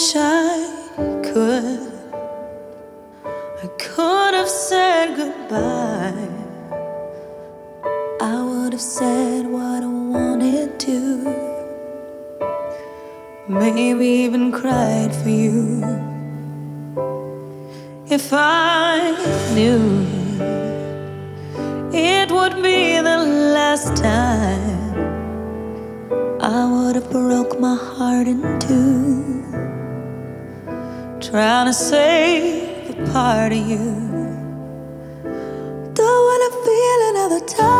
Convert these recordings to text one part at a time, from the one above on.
wish I could. I could have said goodbye. I would have said what I wanted to. Maybe even cried for you. If I knew it would be the last time, I would have broke my heart in two trying to save a part of you. Don't wanna feel another time.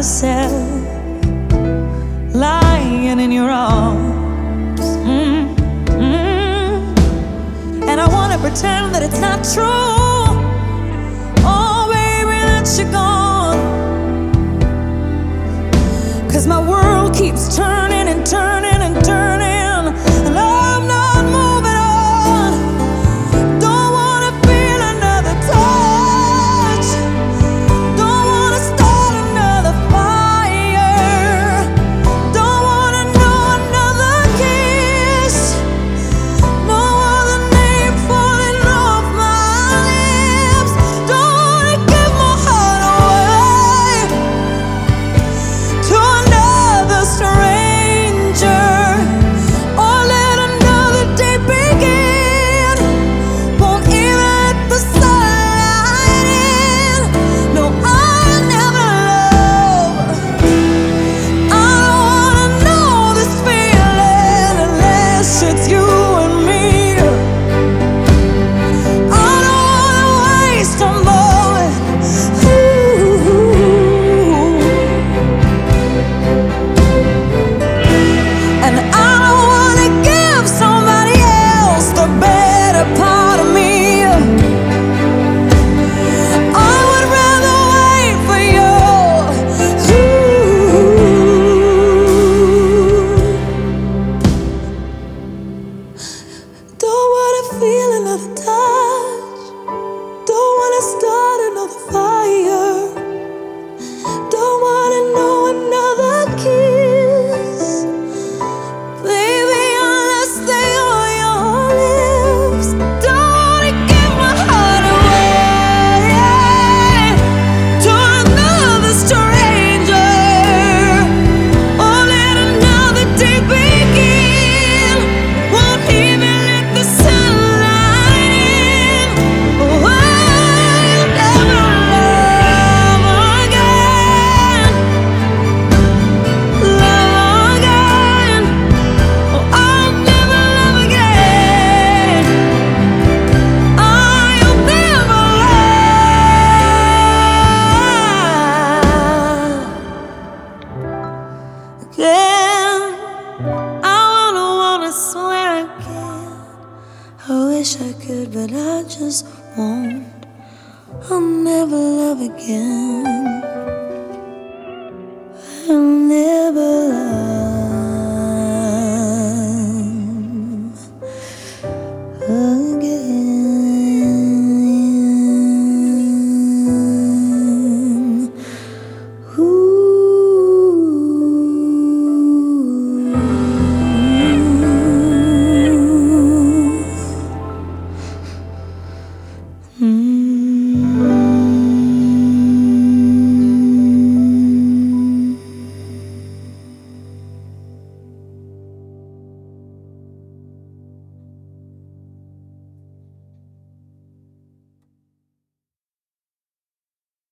myself lying in your arms. Mm -hmm. And I wanna pretend that it's not true. Oh, baby, that you're gone. wish I could, but I just won't. I'll never love again. I'm